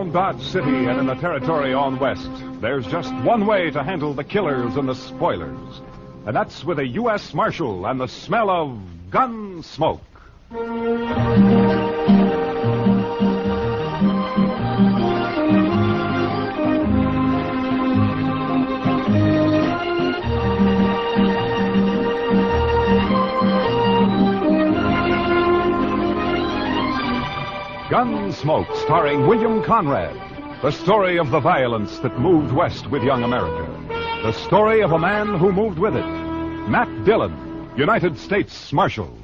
around Dodge City and in the territory on west, there's just one way to handle the killers and the spoilers. And that's with a U.S. Marshal and the smell of gun smoke. Gunsmoke, starring William Conrad. The story of the violence that moved west with young America. The story of a man who moved with it. Matt Dillon, United States Marshal.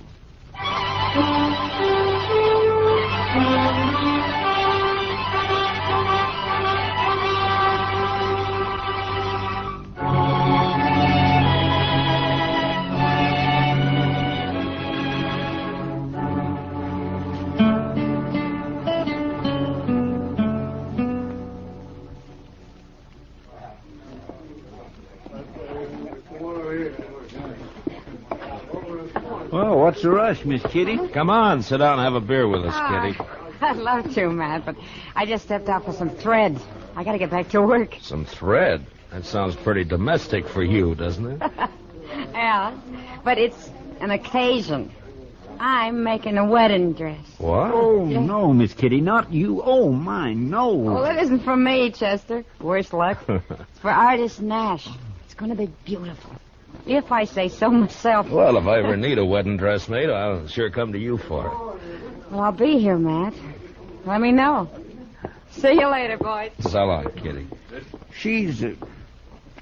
The rush, Miss Kitty? Come on, sit down and have a beer with us, ah, Kitty. I'd love to, Matt, but I just stepped out for some thread. I gotta get back to work. Some thread. That sounds pretty domestic for you, doesn't it? Yeah, but it's an occasion. I'm making a wedding dress. What? Oh, no, Miss Kitty, not you. Oh, my, no. Well, it isn't for me, Chester. Worse luck. It's for Artis Nash. It's gonna be beautiful. If I say so myself. Well, if I ever need a wedding dress made, I'll sure come to you for it. Well, I'll be here, Matt. Let me know. See you later, boys. So long, Kitty. She's a,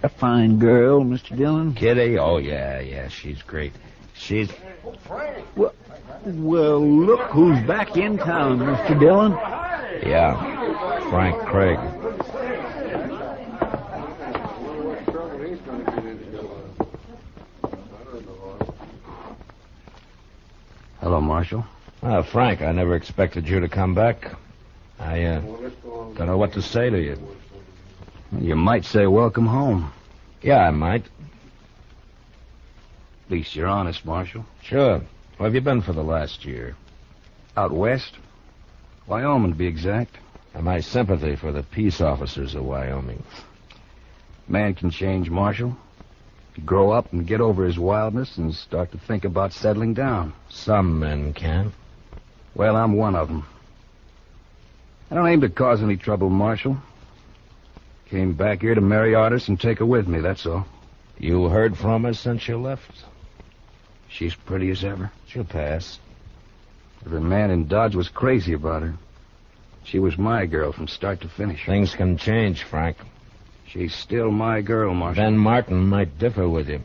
a fine girl, Mr. Dillon. Kitty? Oh, yeah, yeah, she's great. She's. Well, well, look who's back in town, Mr. Dillon. Yeah, Frank Craig. Hello, Marshal. Ah, Frank, I never expected you to come back. I, uh, don't know what to say to you. You might say welcome home. Yeah, I might. At least you're honest, Marshal. Sure. Where have you been for the last year? Out west? Wyoming, to be exact. And my sympathy for the peace officers of Wyoming. Man can change, Marshal. Grow up and get over his wildness and start to think about settling down. Some men can. Well, I'm one of them. I don't aim to cause any trouble, Marshal. Came back here to marry Artis and take her with me, that's all. You heard from her since you left? She's pretty as ever. She'll pass. Every man in Dodge was crazy about her. She was my girl from start to finish. Things can change, Frank. She's still my girl, Marshal. Ben Martin might differ with you.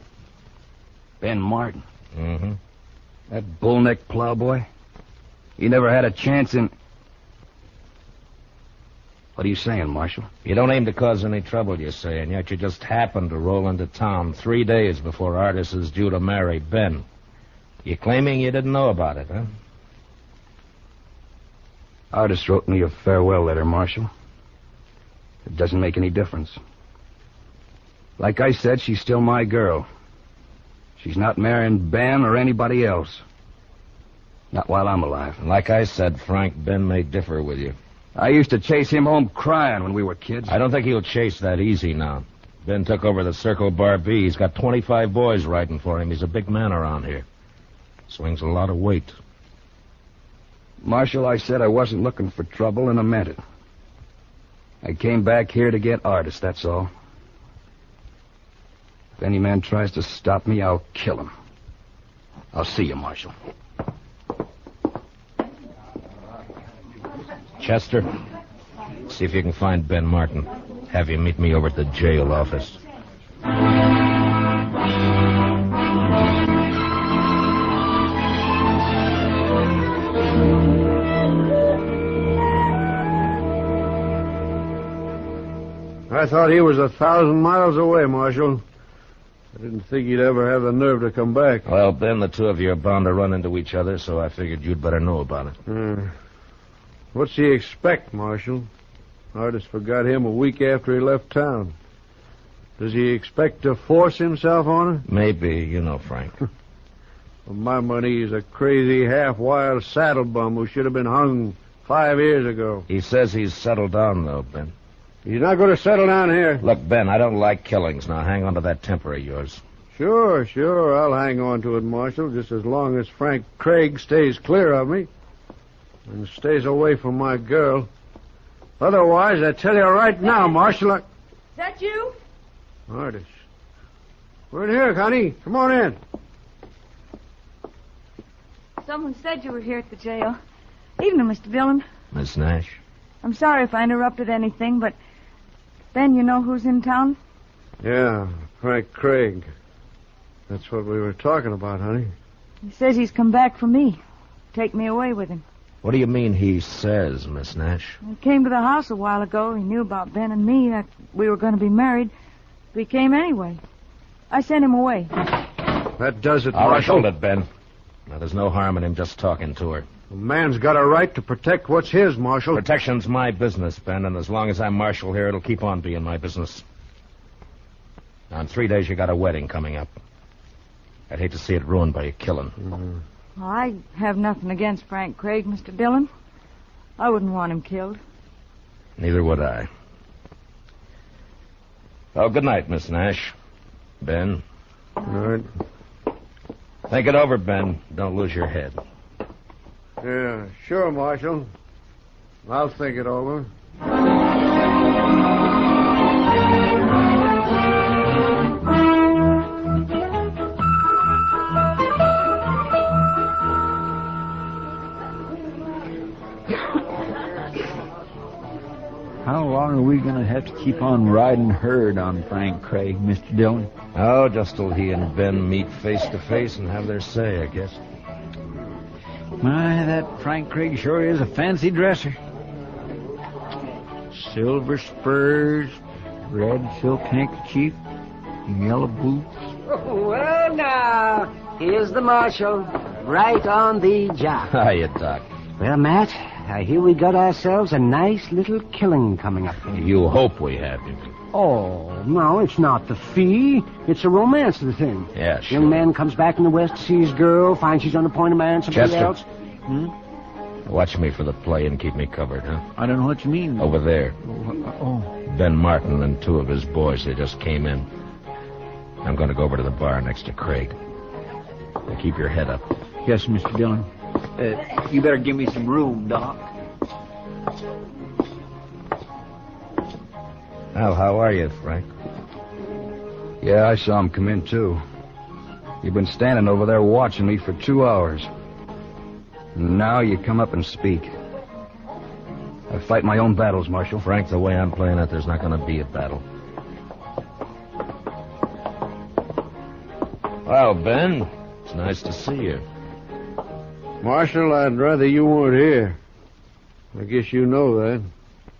Ben Martin. Mm-hmm. That bullneck plowboy. He never had a chance in. What are you saying, Marshal? You don't aim to cause any trouble, you're saying, yet you just happened to roll into town three days before Artis is due to marry Ben. You're claiming you didn't know about it, huh? Artis wrote me a farewell letter, Marshal. It doesn't make any difference. Like I said, she's still my girl. She's not marrying Ben or anybody else. Not while I'm alive. Like I said, Frank, Ben may differ with you. I used to chase him home crying when we were kids. I don't think he'll chase that easy now. Ben took over the Circle Bar B. He's got 25 boys riding for him. He's a big man around here. Swings a lot of weight. Marshal, I said I wasn't looking for trouble, and I meant it. I came back here to get Artis, that's all. If any man tries to stop me, I'll kill him. I'll see you, Marshal. Chester, see if you can find Ben Martin. Have him meet me over at the jail office. I thought he was a thousand miles away, Marshal. I didn't think he'd ever have the nerve to come back. Well, Ben, the two of you are bound to run into each other, so I figured you'd better know about it. Uh, what's he expect, Marshal? Artis forgot him a week after he left town. Does he expect to force himself on her? Maybe, you know, Frank. For my money, he's a crazy, half-wild saddle bum who should have been hung five years ago. He says he's settled down, though, Ben. He's not going to settle down here. Look, Ben, I don't like killings. Now hang on to that temper of yours. Sure, sure. I'll hang on to it, Marshal, just as long as Frank Craig stays clear of me and stays away from my girl. Otherwise, I tell you right now, Marshal, I... Is that you? Artis. We're in here, Connie. Come on in. Someone said you were here at the jail. Evening, Mr. Dillon. Miss Nash? I'm sorry if I interrupted anything, but Ben, you know who's in town? Yeah, Frank Craig. That's what we were talking about, honey. He says he's come back for me. Take me away with him. What do you mean he says, Miss Nash? He came to the house a while ago. He knew about Ben and me, that we were going to be married. But he came anyway. I sent him away. That does it, All right, Marshal. hold it, Ben. Now, there's no harm in him just talking to her. A man's got a right to protect what's his, Marshal. Protection's my business, Ben, and as long as I'm marshal here, it'll keep on being my business. Now, in three days, you got a wedding coming up. I'd hate to see it ruined by a killing. Mm-hmm. I have nothing against Frank Craig, Mr. Dillon. I wouldn't want him killed. Neither would I. Oh, good night, Miss Nash. Ben. All right. Think it over, Ben. Don't lose your head. Yeah, sure, Marshal. I'll think it over. How long are we going to have to keep on riding herd on Frank Craig, Mr. Dillon? Oh, just till he and Ben meet face to face and have their say, I guess. My, that Frank Craig sure is a fancy dresser. Silver spurs, red silk handkerchief, yellow boots. Well, now, here's the marshal, right on the job. Hiya, Doc. Well, Matt, Uh, I hear we got ourselves a nice little killing coming up. Here. You hope we have you. Oh, no, it's not the fee. It's the romance of the thing. Yeah, sure. Young man comes back in the West sees his girl, finds she's on the point of marrying somebody Chester. else. Hmm? Watch me for the play and keep me covered, huh? I don't know what you mean. Over there. Oh, uh, oh. Ben Martin and two of his boys, they just came in. I'm going to go over to the bar next to Craig. Now keep your head up. yes, Mr. Dillon. Uh, you better give me some room, Doc. Al, how are you, Frank? Yeah, I saw him come in, too. You've been standing over there watching me for two hours. And now you come up and speak. I fight my own battles, Marshal. Frank, the way I'm playing it, there's not going to be a battle. Well, Ben, it's nice to see you. Marshal, I'd rather you weren't here. I guess you know that.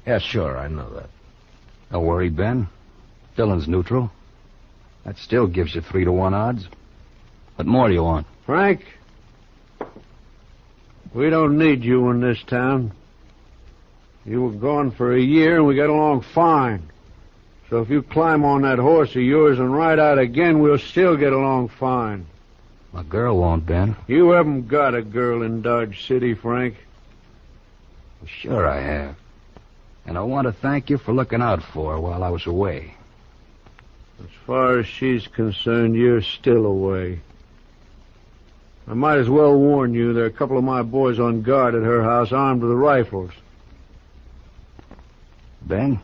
Yeah, sure, I know that. Don't worry, Ben. Dillon's neutral. That still gives you three to one odds. What more do you want? Frank, we don't need you in this town. You were gone for a year and we got along fine. So if you climb on that horse of yours and ride out again, we'll still get along fine. My girl won't, Ben. You haven't got a girl in Dodge City, Frank. Sure I have. And I want to thank you for looking out for her while I was away. As far as she's concerned, you're still away. I might as well warn you, there are a couple of my boys on guard at her house armed with rifles. Ben,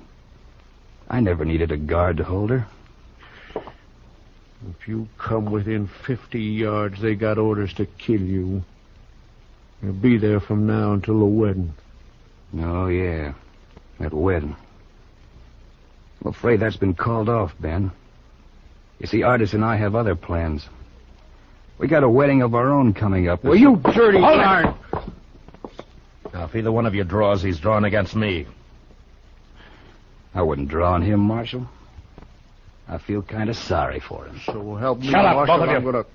I never needed a guard to hold her. If you come within 50 yards, they got orders to kill you. You'll be there from now until the wedding. Oh, yeah. That wedding. I'm afraid that's been called off, Ben. You see, Artis and I have other plans. We got a wedding of our own coming up. Well, you dirty Hold it! darn... Now, if either one of you draws, he's drawn against me. I wouldn't draw on him, Marshal. I feel kind of sorry for him. So help me, Shut up, Marshal, both of I'm you. gonna...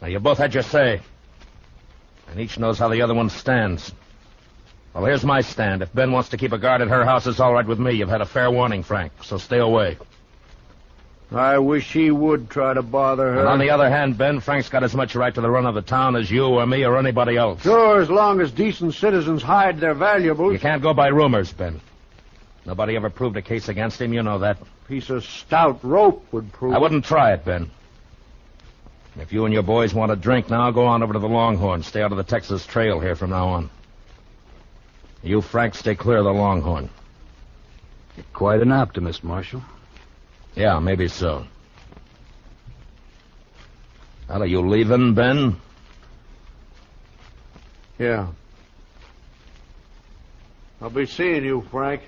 Now, you both had your say. And each knows how the other one stands. Well, here's my stand. If Ben wants to keep a guard at her house, it's all right with me. You've had a fair warning, Frank, so stay away. I wish he would try to bother her. And on the other hand, Ben, Frank's got as much right to the run of the town as you or me or anybody else. Sure, as long as decent citizens hide their valuables. You can't go by rumors, Ben. Nobody ever proved a case against him, you know that. Piece of stout rope would prove. I wouldn't try it, Ben. If you and your boys want a drink now, go on over to the Longhorn. Stay out of the Texas Trail here from now on. You, Frank, stay clear of the Longhorn. You're Quite an optimist, Marshal. Yeah, maybe so. Well, are you leaving, Ben? Yeah. I'll be seeing you, Frank.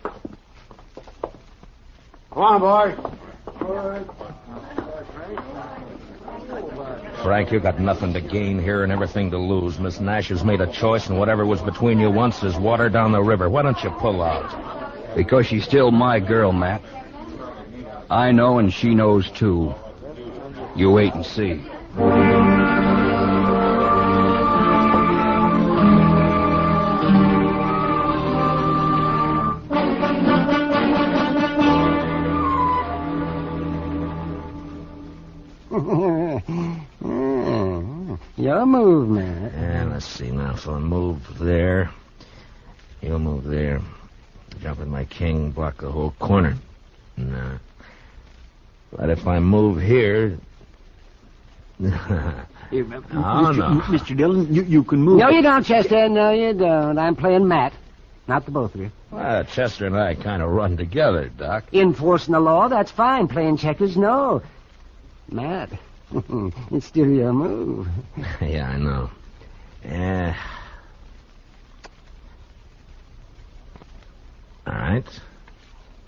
Come on, boy. Frank, you got nothing to gain here and everything to lose. Miss Nash has made a choice, and whatever was between you once is water down the river. Why don't you pull out? Because she's still my girl, Matt. I know and she knows too. You wait and see. Your move, man. Yeah, let's see now. So I move there. You'll move there. Jump in my king, block the whole corner. No. But if I move here. Here, Oh, Mr. no. Mr. Dillon, you, you can move. No, you don't, Chester. No, you don't. I'm playing Matt. Not the both of you. well, Chester and I kind of run together, Doc. Enforcing the law, that's fine. Playing checkers, no. Matt, it's still your move. yeah, I know. Yeah. All right.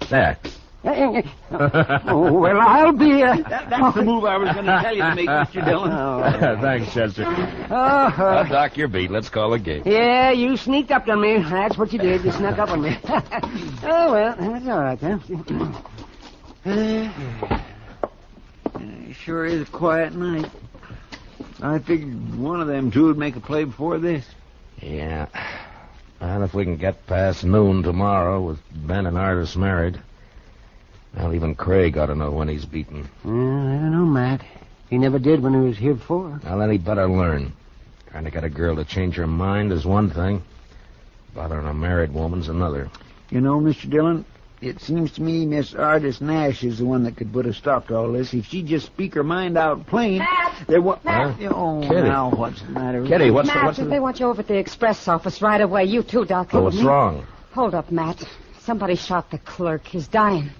There. Eh, eh, eh. oh, well, I'll be. Uh... That, that's the move I was going to tell you to make, Mr. Dillon. Thanks, Chester. Oh, Well, uh, uh-huh. Doc, your beat. Let's call a game. yeah, you sneaked up on me. That's what you did. You snuck up on me. oh, well, that's all right, then. It uh, sure is a quiet night. I figured one of them two would make a play before this. Yeah. And if we can get past noon tomorrow with Ben and Artis married, well, even Craig ought to know when he's beaten. Uh, I don't know, Matt. He never did when he was here before. Well, then he better learn. Trying to get a girl to change her mind is one thing. Bothering a married woman's another. You know, Mr. Dillon, it seems to me Miss Artis Nash is the one that could put a stop to all this. If she'd just speak her mind out plain, there wa- Huh? Oh, Kitty. now what's the matter? Kitty, what's the, Matt, what's they want you over at the express office right away. You too, Doc. Oh, what's wrong? Hold up, Matt. Somebody shot the clerk. He's dying.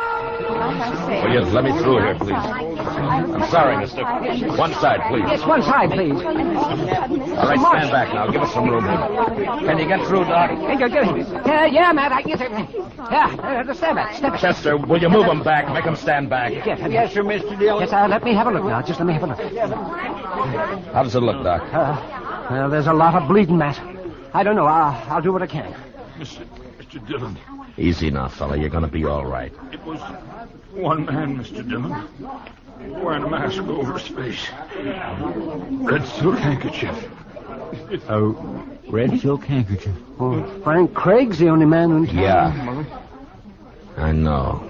Will you let me through here, please? I'm sorry, mister. One side, please. Yes, one side, please. All right, stand back now. Give us some room here. Can you get through, Doc? Hey, go, go. Uh, yeah, Matt, I can get it. Yeah, uh, step back, step back. Chester, will you move him back? Make him stand back. Yes, Yes, sir, Mr. Dillon. Yes, uh, let me have a look now. Just let me have a look. How does it look, Doc? Uh, well, there's a lot of bleeding, Matt. I don't know. I'll, I'll do what I can. Mr. Mr. Dillon, Easy now, fella. You're going to be all right. it was one man, Mr. Dillon, wearing a mask over his face. Red silk handkerchief. A red silk handkerchief. Oh, Frank Craig's the only man in town. Yeah. I know.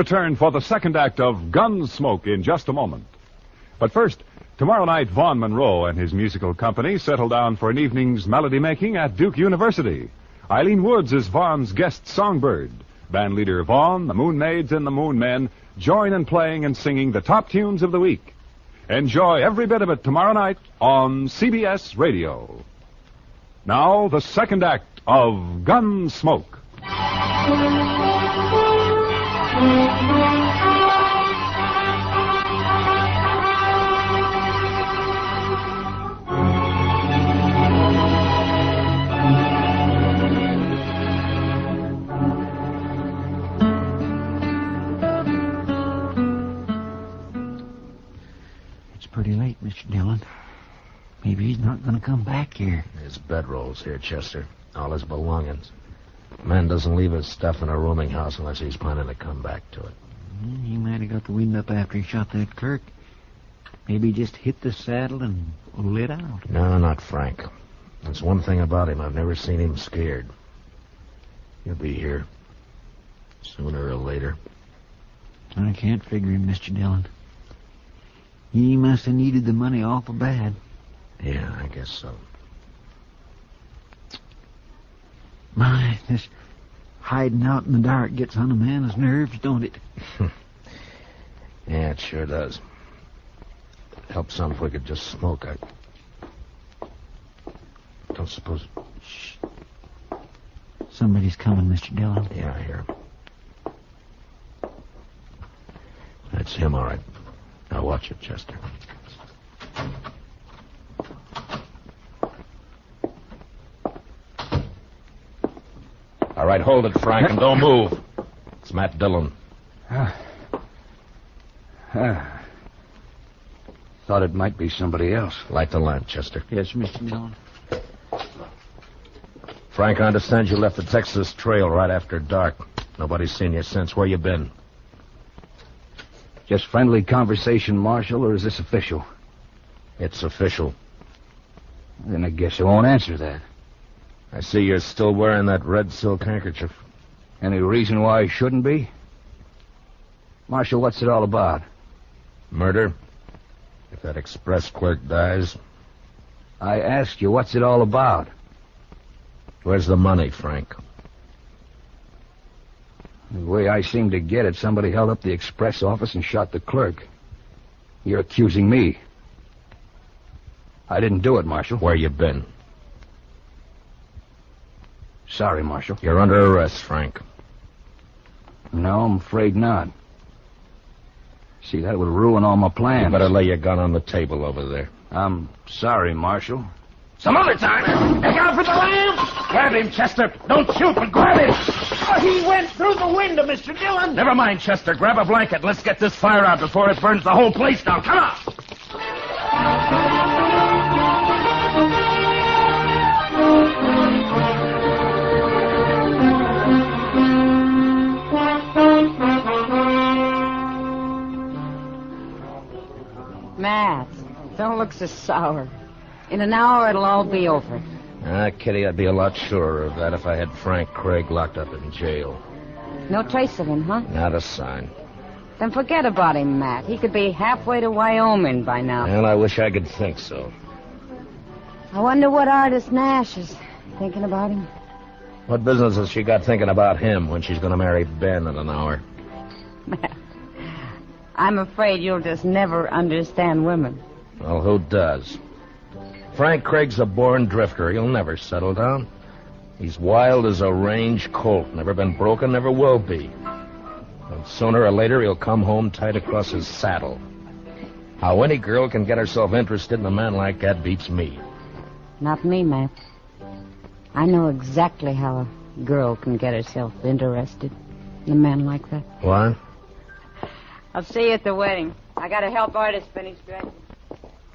Return for the second act of Gunsmoke in just a moment. But first, tomorrow night, Vaughn Monroe and his musical company settle down for an evening's melody making at Duke University. Eileen Woods is Vaughn's guest songbird. Band leader Vaughn, the Moon Maids, and the Moon Men join in playing and singing the top tunes of the week. Enjoy every bit of it tomorrow night on CBS Radio. Now, the second act of Gunsmoke. It's pretty late, Mr. Dillon. Maybe he's not going to come back here. His bedroll's here, Chester. All his belongings. A man doesn't leave his stuff in a rooming house unless he's planning to come back to it. He might have got the wind up after he shot that clerk. Maybe he just hit the saddle and lit out. No, not Frank. That's one thing about him. I've never seen him scared. He'll be here. Sooner or later. I can't figure him, Mr. Dillon. He must have needed the money awful bad. Yeah, I guess so. My, this hiding out in the dark gets on a man's nerves, don't it? Yeah, it sure does. Help some if we could just smoke. I don't suppose. Shh. Somebody's coming, Mr. Dillon. Yeah, I hear. That's him, all right. Now watch it, Chester. Right, hold it, Frank, and don't move. It's Matt Dillon. Ah. Thought it might be somebody else. Light the lamp, Chester. Yes, Mr. Dillon. Frank, I understand you left the Texas Trail right after dark. Nobody's seen you since. Where you been? Just friendly conversation, Marshal, or is this official? It's official. Then I guess I won't answer that. I see you're still wearing that red silk handkerchief. Any reason why I shouldn't be? Marshal, what's it all about? Murder? If that express clerk dies, I asked you, what's it all about? where's the money, Frank? The way I seem to get it, somebody held up the express office and shot the clerk. You're accusing me. I didn't do it, Marshal. Where you been? Sorry, Marshal. You're under arrest, Frank. No, I'm afraid not. See, that would ruin all my You plans. better lay your gun on the table over there. I'm sorry, Marshal. Some other time. Look out for the lamp! Grab him, Chester. Don't shoot, but grab him. Oh, he went through the window, Mr. Dillon. Never mind, Chester. Grab a blanket. Let's get this fire out before it burns the whole place down. Come on. Matt, don't look so sour. In an hour, it'll all be over. Ah, Kitty, I'd be a lot surer of that if I had Frank Craig locked up in jail. No trace of him, huh? Not a sign. Then forget about him, Matt. He could be halfway to Wyoming by now. Well, I wish I could think so. I wonder what Artis Nash is thinking about him. What business has she got thinking about him when she's going to marry Ben in an hour? I'm afraid you'll just never understand women. Well, who does? Frank Craig's a born drifter. He'll never settle down. He's wild as a range colt. Never been broken, never will be. And sooner or later, he'll come home tight across his saddle. How any girl can get herself interested in a man like that beats me. Not me, Matt. I know exactly how a girl can get herself interested in a man like that. What? I'll see you at the wedding. I gotta help Artis finish dressing.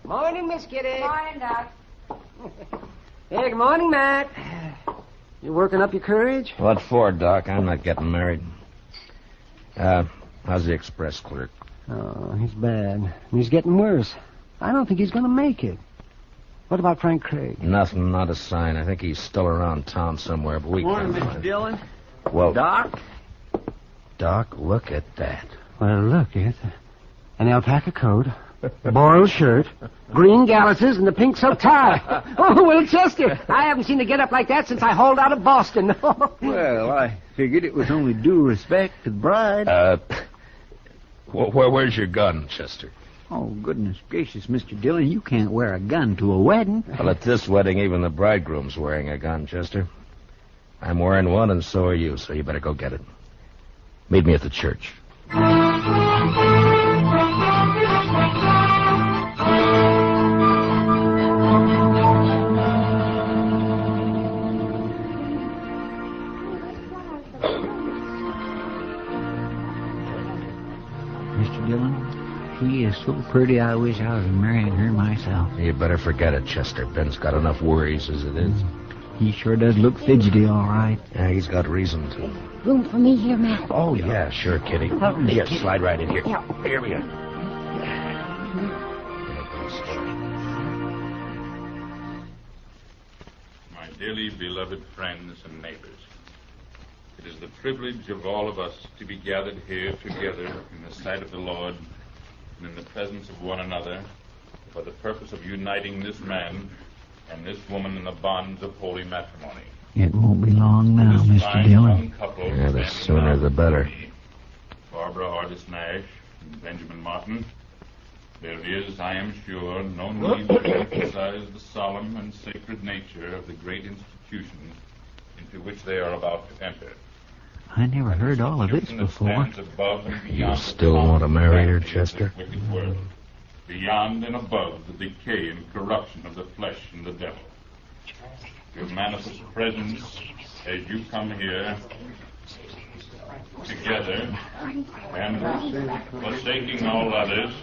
Morning, Miss Kitty. Morning, Doc. Hey, good morning, Matt. You working up your courage? What for, Doc? I'm not getting married. Uh, how's the express clerk? Oh, he's bad. He's getting worse. I don't think he's going to make it. What about Frank Craig? Nothing, not a sign. I think he's still around town somewhere, but we Morning, can't Mr. find him. Dillon. Well, Doc? Doc, look at that. Well, look, it's an alpaca coat, a boiled shirt, green galluses, and the pink silk tie. oh, well, Chester, I haven't seen a get-up like that since I hauled out of Boston. Well, I figured it was only due respect to the bride. Uh, wh- where, where's your gun, Chester? oh, goodness gracious, Mr. Dillon, you can't wear a gun to a wedding. Well, at this wedding, even the bridegroom's wearing a gun, Chester. I'm wearing one, and so are you, so you better go get it. Meet me at the church. Mr. Dillon, he is so pretty I wish I was marrying her myself. You better forget it, Chester. Ben's got enough worries as it is. He sure does look fidgety, all right. Yeah, he's got reason to. Room for me here, Matt. Oh, yeah, sure, Kitty. Oh, Here, Kitty. slide right in here. Yeah. Here we are. My dearly beloved friends and neighbors, it is the privilege of all of us to be gathered here together in the sight of the Lord and in the presence of one another for the purpose of uniting this man and this woman in the bonds of holy matrimony. It won't be long now, This Mr. fine Dillon. Yeah, the sooner the better. Barbara Artis Nash and Benjamin Martin. There is, I am sure, no need to emphasize the solemn and sacred nature of the great institutions into which they are about to enter. I never heard all of this before. above and You still want to marry her, vanity of this Chester? Wicked world, beyond and above the decay and corruption of the flesh and the devil. Your manifest presence as you come here together and forsaking all others,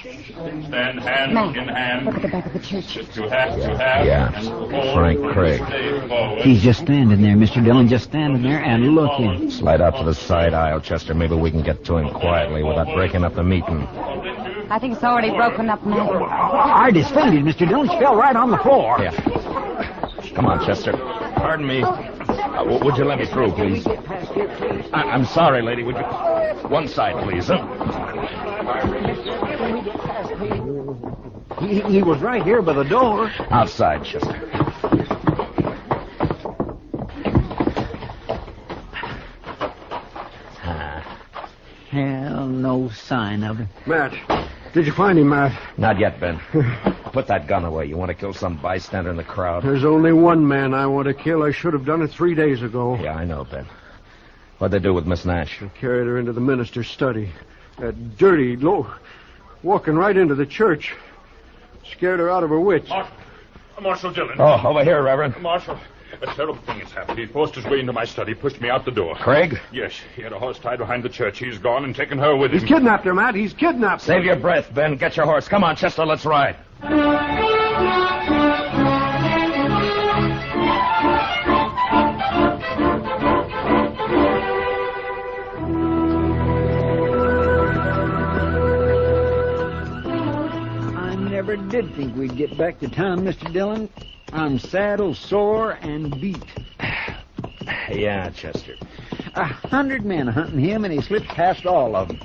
stand hand Matt, in hand look at the back of the church. to have to have Yeah, and to hold Frank Craig. this day forward. He's just standing there, Mr. Dillon, just standing there and looking. Slide out to the side aisle, Chester. Maybe we can get to him quietly without breaking up the meeting. I think it's already broken up, Matt. Artis fainted, Mr. Dillon. She fell right on the floor. Yeah. Come on, Chester. Pardon me. Uh, w- would you let me through, please? I- I'm sorry, lady. Would you... One side, please. Huh? He, he was right here by the door. Outside, Chester. Ah, Hell, no sign of him. Matt, did you find him, Matt? not yet, Ben. Put that gun away. You want to kill some bystander in the crowd? There's only one man I want to kill. I should have done it three days ago. Yeah, I know, Ben. What'd they do with Miss Nash? They Carried her into the minister's study. That dirty, low, walking right into the church. Scared her out of her wits. Marshal, Marshal Dillon. Oh, over here, Reverend. Marshal, a terrible thing has happened. He forced his way into my study, pushed me out the door. Craig? Yes, he had a horse tied behind the church. He's gone and taken her with him. He's kidnapped her, Matt. He's kidnapped her. Save your breath, Ben. Get your horse. Come on, Chester, let's ride. I never did think we'd get back to town, Mr. Dillon. I'm saddle sore and beat. Yeah, Chester. A hundred men hunting him, and he slipped past all of them.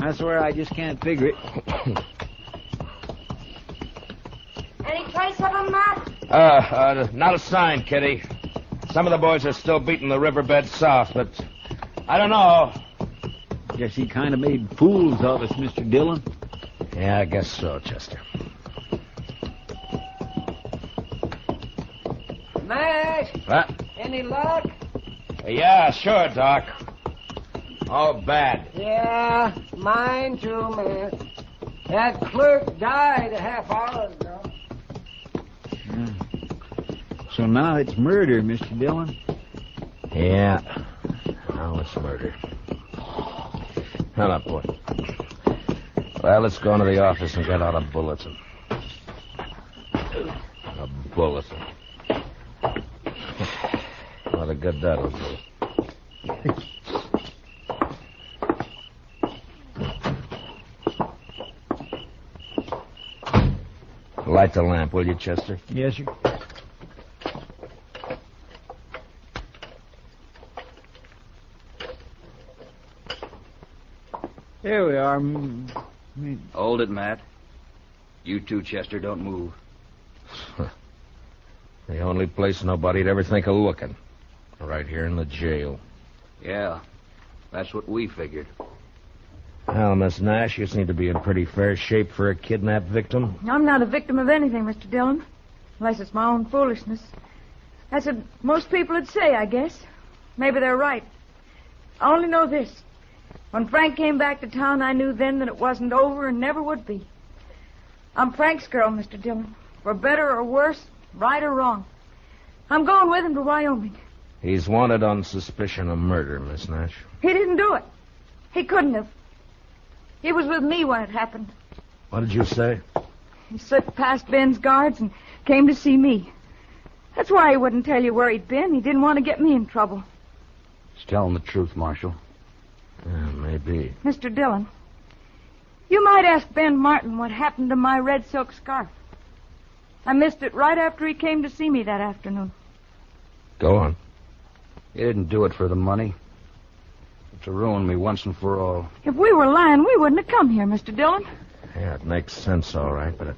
I swear I just can't figure it. Any trace of him, Matt? Uh, uh, not a sign, Kitty. Some of the boys are still beating the riverbed south, but I don't know. Guess he kind of made fools of us, Mr. Dillon. Yeah, I guess so, Chester. Mash, What? any luck? Yeah, sure, Doc. Oh, bad. Yeah, mine too, man. That clerk died a half hour ago. Hmm. So now it's murder, Mr. Dillon. Yeah. Now it's murder. Hold up, boy. Well, let's go into the office and get out a bulletin. A bulletin. What a good that'll do. Light the lamp, will you, Chester? Yes, sir. Here we are. Mm, mm, Hold it, Matt. You too, Chester. Don't move. The only place nobody'd ever think of looking. Right here in the jail. Yeah, that's what we figured. Well, Miss Nash, you seem to be in pretty fair shape for a kidnapped victim. I'm not a victim of anything, Mr. Dillon. Unless it's my own foolishness. That's what most people would say, I guess. Maybe they're right. I only know this. When Frank came back to town, I knew then that it wasn't over and never would be. I'm Frank's girl, Mr. Dillon. For better or worse, right or wrong. I'm going with him to Wyoming. He's wanted on suspicion of murder, Miss Nash. He didn't do it. He couldn't have. He was with me when it happened. What did you say? He slipped past Ben's guards and came to see me. That's why he wouldn't tell you where he'd been. He didn't want to get me in trouble. He's telling the truth, Marshal. Yeah, maybe. Mr. Dillon, you might ask Ben Martin what happened to my red silk scarf. I missed it right after he came to see me that afternoon. Go on. He didn't do it for the money. But to ruin me once and for all. If we were lying, we wouldn't have come here, Mr. Dillon. Yeah, it makes sense, all right, but it...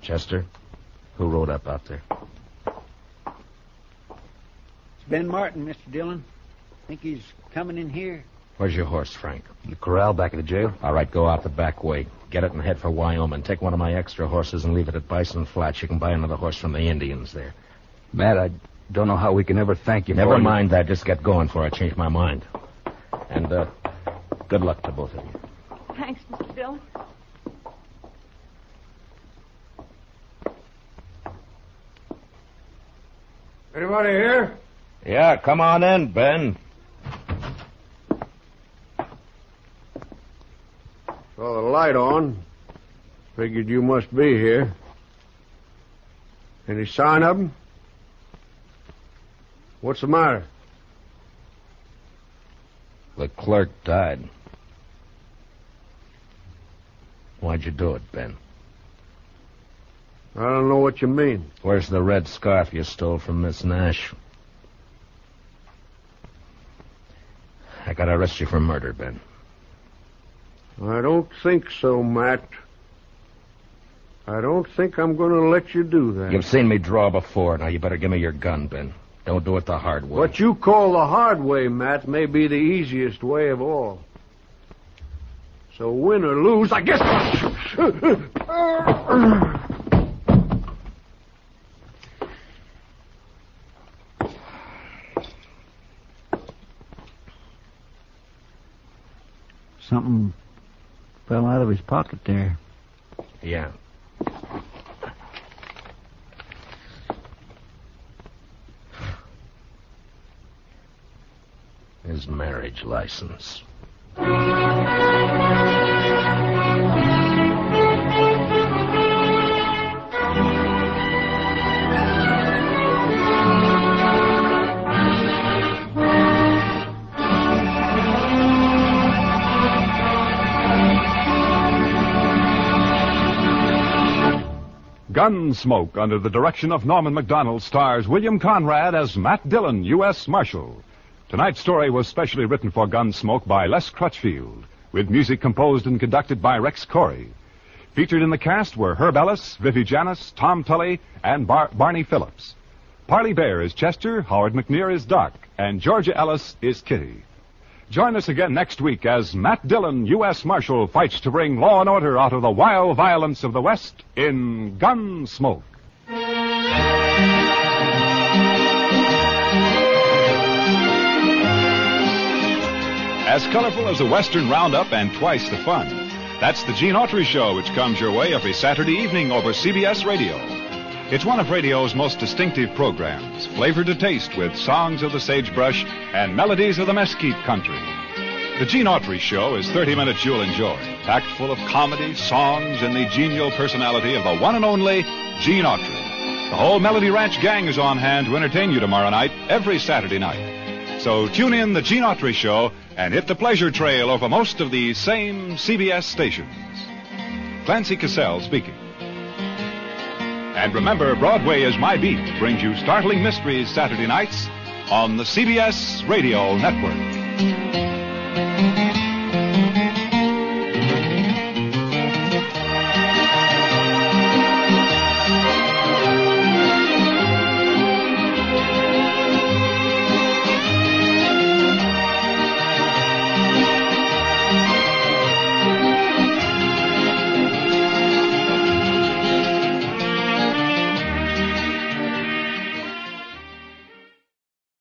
Chester, who rode up out there? It's Ben Martin, Mr. Dillon. Think he's coming in here? Where's your horse, Frank? The corral back of the jail? All right, go out the back way. Get it and head for Wyoming. Take one of my extra horses and leave it at Bison Flats. You can buy another horse from the Indians there. Matt, I don't know how we can ever thank you Never for mind that. Just get going before I change my mind. And, uh, good luck to both of you. Thanks, Mr. Dillon. Anybody here? Yeah, come on in, Ben. Saw the light on. Figured you must be here. Any sign of him? What's the matter? The clerk died. Why'd you do it, Ben? I don't know what you mean. Where's the red scarf you stole from Miss Nash? I gotta arrest you for murder, Ben. I don't think so, Matt. I don't think I'm going to let you do that. You've seen me draw before. Now you better give me your gun, Ben. Don't do it the hard way. What you call the hard way, Matt, may be the easiest way of all. So win or lose, I guess. Something fell out of his pocket there. Yeah. His marriage license. Gunsmoke, under the direction of Norman Macdonnell, stars William Conrad as Matt Dillon, U.S. Marshal. Tonight's story was specially written for Gunsmoke by Les Crutchfield, with music composed and conducted by Rex Koury. Featured in the cast were Herb Ellis, Vivi Janiss, Tom Tully, and Bar- Barney Phillips. Parley Baer is Chester, Howard McNear is Doc, and Georgia Ellis is Kitty. Join us again next week as Matt Dillon, U.S. Marshal, fights to bring law and order out of the wild violence of the West in Gunsmoke. As colorful as a Western roundup and twice the fun. That's the Gene Autry Show, which comes your way every Saturday evening over CBS Radio. It's one of radio's most distinctive programs, flavored to taste with songs of the sagebrush and melodies of the mesquite country. The Gene Autry Show is 30 minutes you'll enjoy, packed full of comedy, songs, and the genial personality of the one and only Gene Autry. The whole Melody Ranch gang is on hand to entertain you tomorrow night, every Saturday night. So tune in the Gene Autry Show and hit the pleasure trail over most of these same CBS stations. Clancy Cassell speaking. And remember, Broadway is My Beat brings you startling mysteries Saturday nights on the CBS Radio Network.